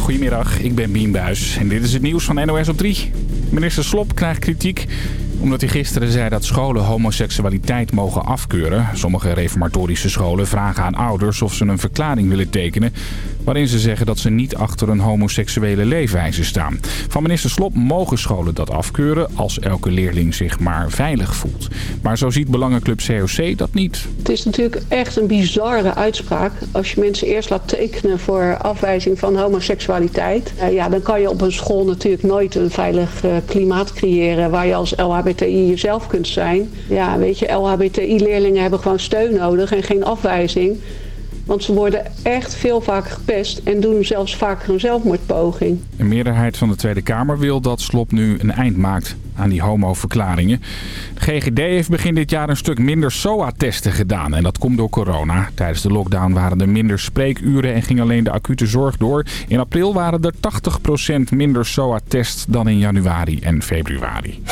Goedemiddag, ik ben Bien Buis en dit is het nieuws van NOS op 3. Minister Slop krijgt kritiek omdat hij gisteren zei dat scholen homoseksualiteit mogen afkeuren. Sommige reformatorische scholen vragen aan ouders of ze een verklaring willen tekenen... waarin ze zeggen dat ze niet achter een homoseksuele leefwijze staan. Van minister Slop mogen scholen dat afkeuren als elke leerling zich maar veilig voelt. Maar zo ziet Belangenclub COC dat niet. Het is natuurlijk echt een bizarre uitspraak. Als je mensen eerst laat tekenen voor afwijzing van homoseksualiteit... Eh, ja, dan kan je op een school natuurlijk nooit een veilig eh, klimaat creëren... waar je als LHBTI jezelf kunt zijn. Ja, weet je, LHBTI-leerlingen hebben gewoon steun nodig en geen afwijzing... Want ze worden echt veel vaker gepest en doen zelfs vaker een zelfmoordpoging. Een meerderheid van de Tweede Kamer wil dat Slop nu een eind maakt aan die homoverklaringen. De GGD heeft begin dit jaar een stuk minder SOA-testen gedaan. En dat komt door corona. Tijdens de lockdown waren er minder spreekuren en ging alleen de acute zorg door. In april waren er 80% minder SOA-tests dan in januari en februari.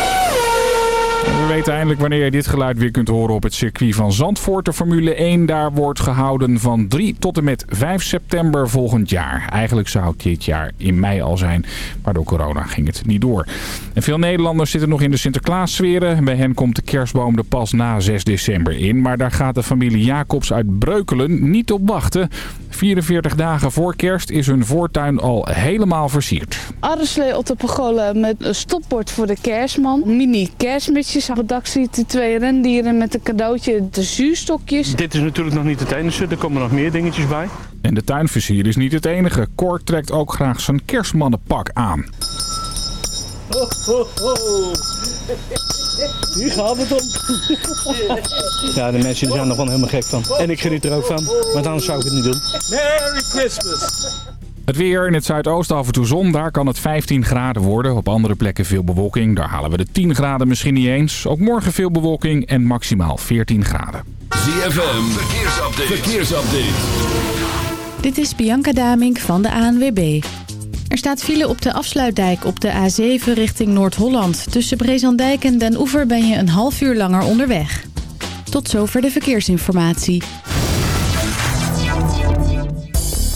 We weten eindelijk wanneer je dit geluid weer kunt horen op het circuit van Zandvoort. De Formule 1 daar wordt gehouden van 3 tot en met 5 september volgend jaar. Eigenlijk zou het dit jaar in mei al zijn, maar door corona ging het niet door. En veel Nederlanders zitten nog in de Sinterklaas-sferen. Bij hen komt de kerstboom er pas na 6 december in. Maar daar gaat de familie Jacobs uit Breukelen niet op wachten. 44 dagen voor kerst is hun voortuin al helemaal versierd. Arreslee op de pagolle met een stopbord voor de kerstman. Mini kerstmutjes. Op het dak ziet u twee rendieren met een cadeautje, de zuurstokjes. Dit is natuurlijk nog niet het enige, er komen nog meer dingetjes bij. En de tuinversier is niet het enige. Cor trekt ook graag zijn kerstmannenpak aan. Ho, ho, ho. Hier gaat het om. Ja, de mensen zijn er gewoon helemaal gek van. En ik geniet er ook van, want anders zou ik het niet doen. Merry Christmas. Het weer in het zuidoosten af en toe zon. Daar kan het 15 graden worden. Op andere plekken veel bewolking. Daar halen we de 10 graden misschien niet eens. Ook morgen veel bewolking en maximaal 14 graden. ZFM, verkeersupdate. verkeersupdate. Dit is Bianca Damink van de ANWB. Er staat file op de afsluitdijk op de A7 richting Noord-Holland. Tussen Brezandijk en Den Oever ben je een half uur langer onderweg. Tot zover de verkeersinformatie.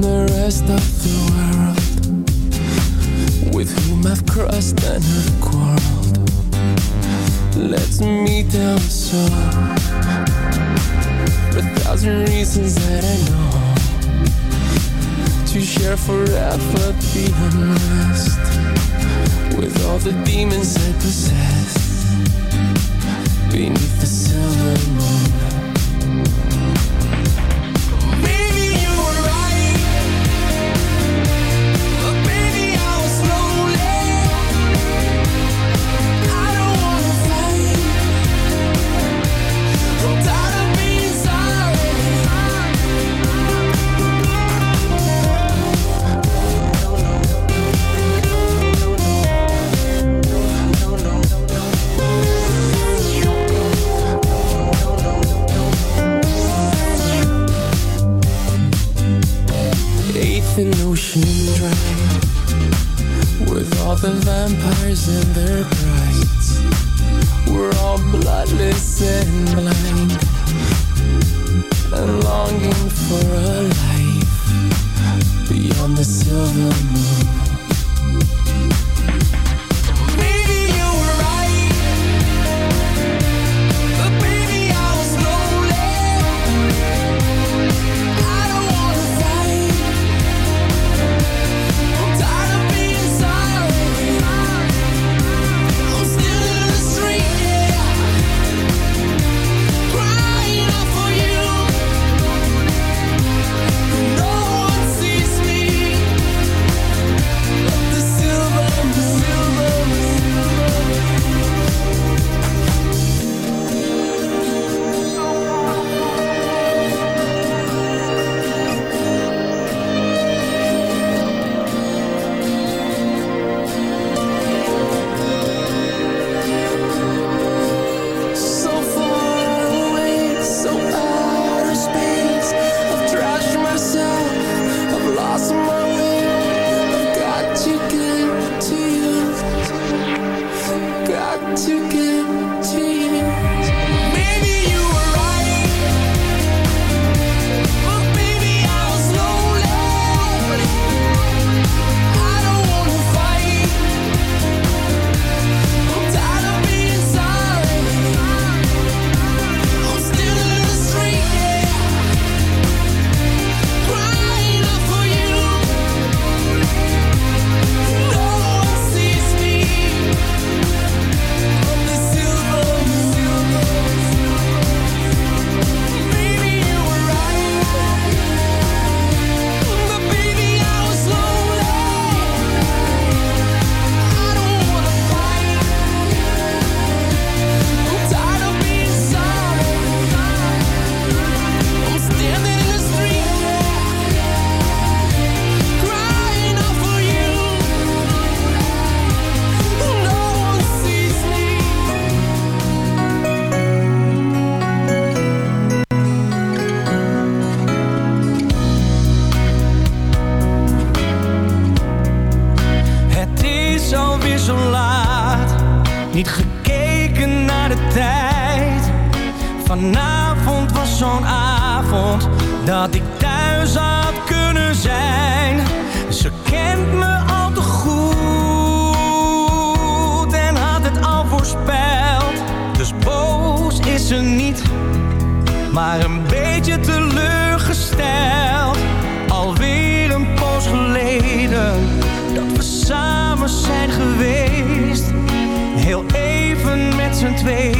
The rest of the world with whom I've crossed and have quarreled lets me down so for a thousand reasons that I know to share forever the unrest with all the demons I possess beneath the silver moon. gesteld. Alweer een poos geleden dat we samen zijn geweest. Heel even met z'n tweeën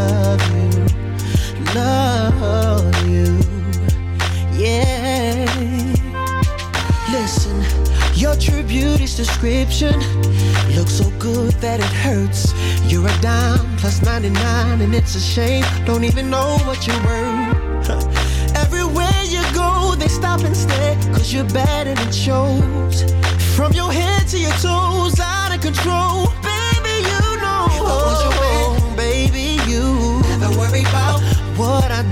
love you, love you. Yeah. Listen, your true beauty's description looks so good that it hurts. You're a dime plus 99, and it's a shame. Don't even know what you're worth. Everywhere you go, they stop and stare, cause you're and it shows. From your head to your toes, out of control.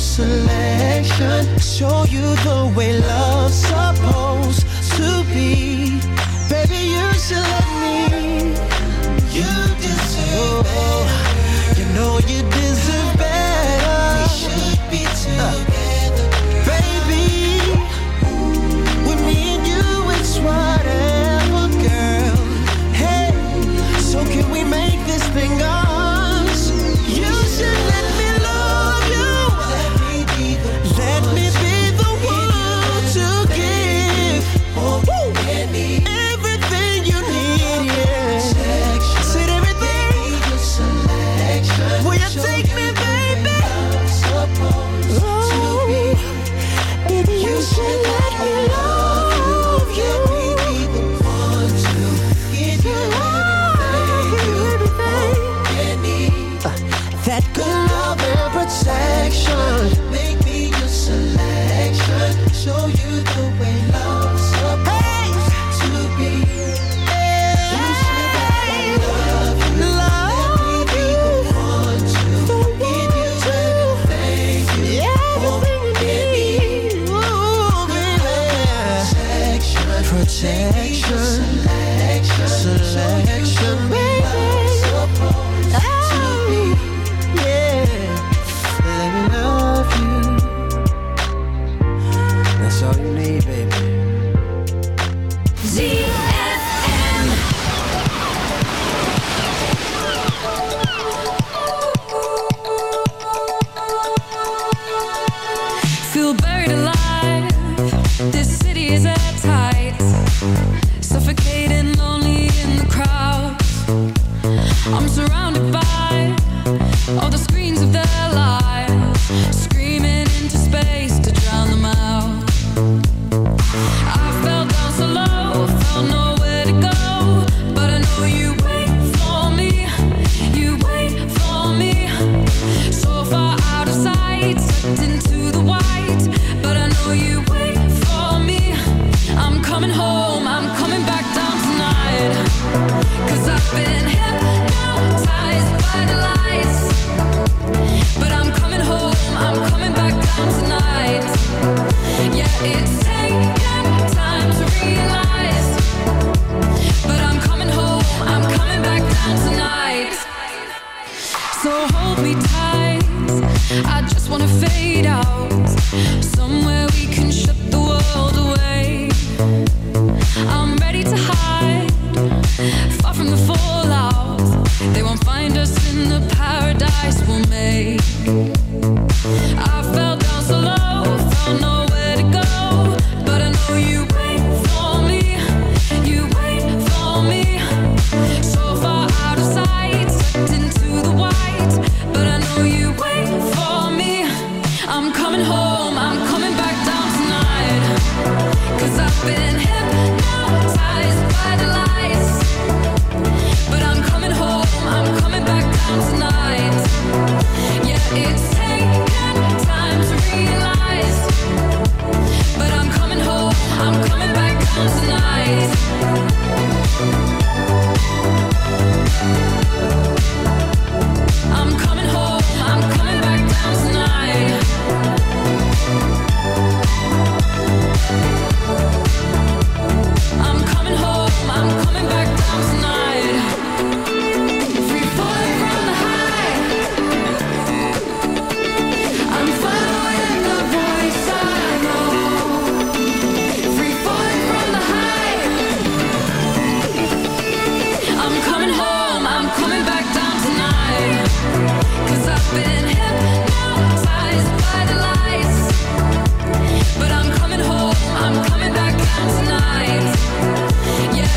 selection. Show you the way love's supposed to be. Baby, you should let me. You deserve better. You know you deserve better. We should be together.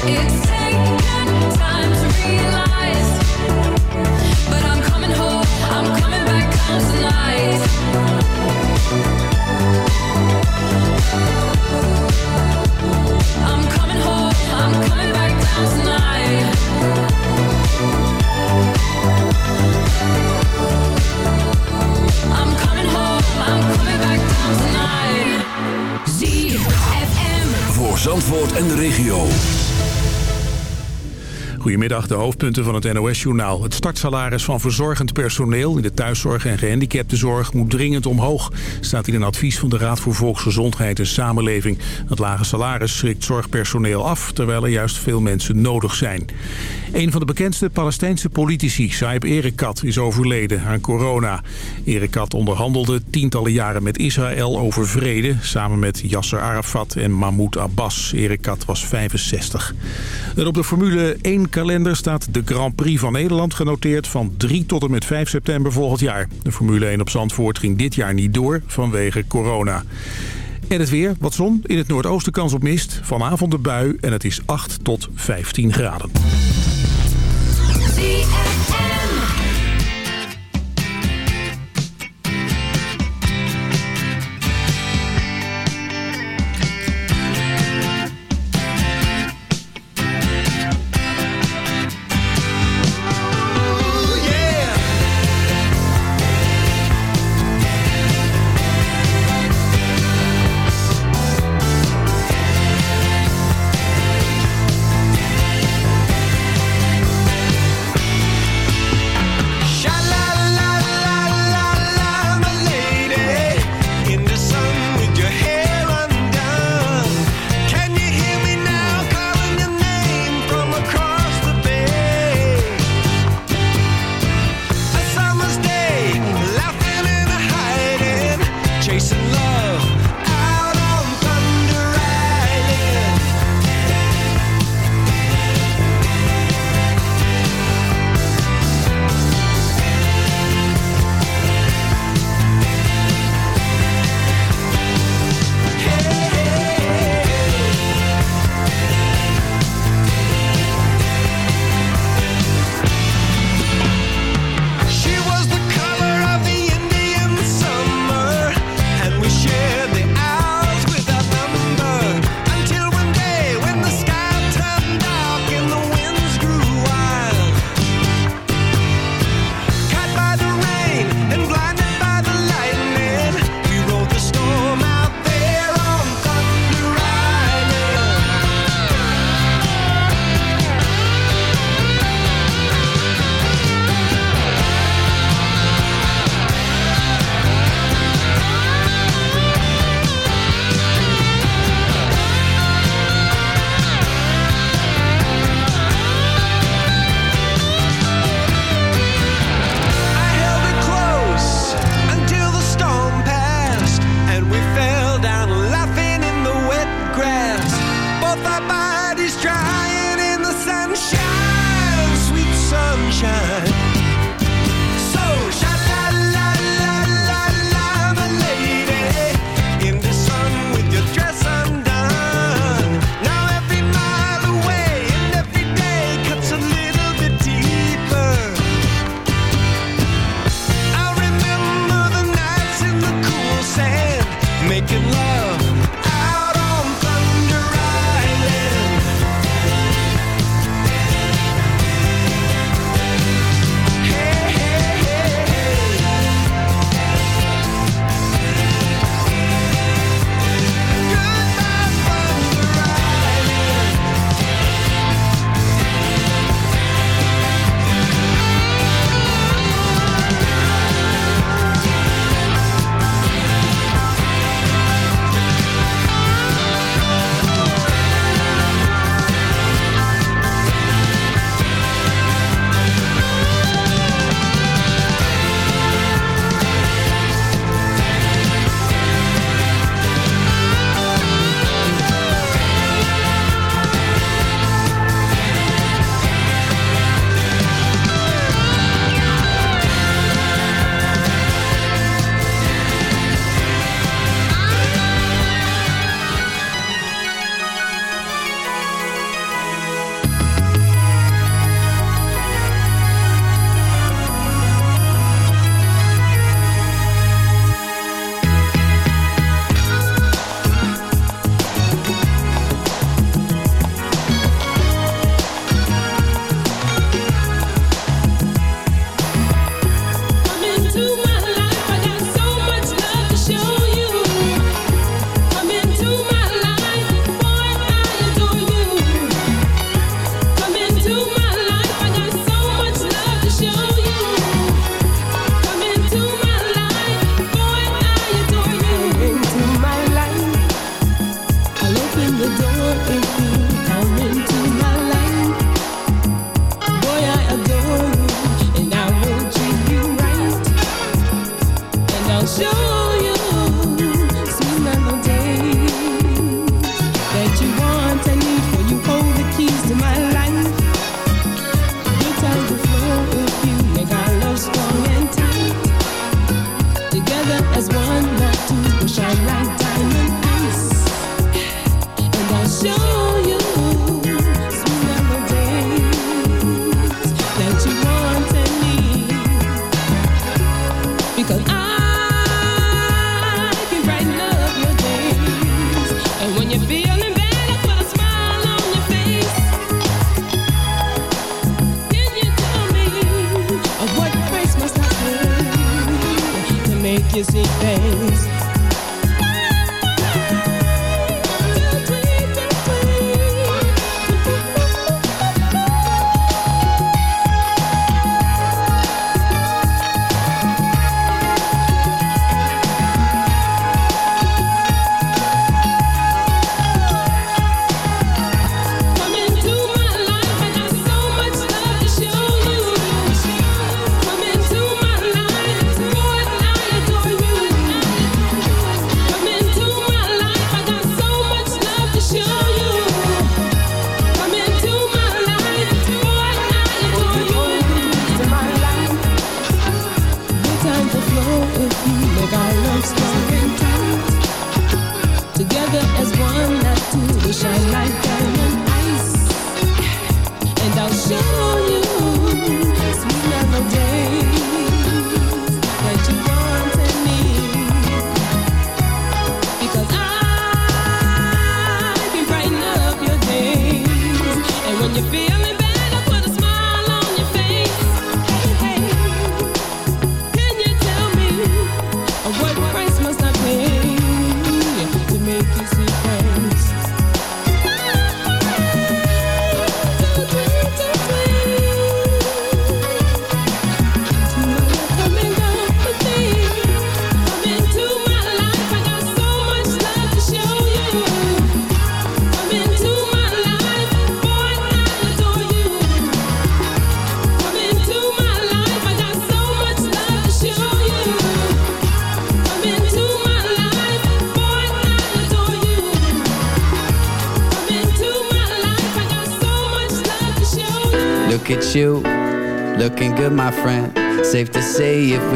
It's taken time to realize. Zandvoort en de regio. Goedemiddag, de hoofdpunten van het NOS-journaal. Het startsalaris van verzorgend personeel in de thuiszorg en gehandicaptenzorg moet dringend omhoog. Staat in een advies van de Raad voor Volksgezondheid en Samenleving. Het lage salaris schrikt zorgpersoneel af, terwijl er juist veel mensen nodig zijn. Een van de bekendste Palestijnse politici, Saib Erekat, is overleden aan corona. Erekat onderhandelde tientallen jaren met Israël over vrede... samen met Yasser Arafat en Mahmoud Abbas. Erekat was 65. En op de Formule 1-kalender staat de Grand Prix van Nederland genoteerd... van 3 tot en met 5 september volgend jaar. De Formule 1 op Zandvoort ging dit jaar niet door vanwege corona. En het weer, wat zon, in het noordoosten kans op mist. Vanavond de bui en het is 8 tot 15 graden. Make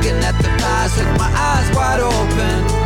Looking at the past with my eyes wide open.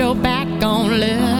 your back on love.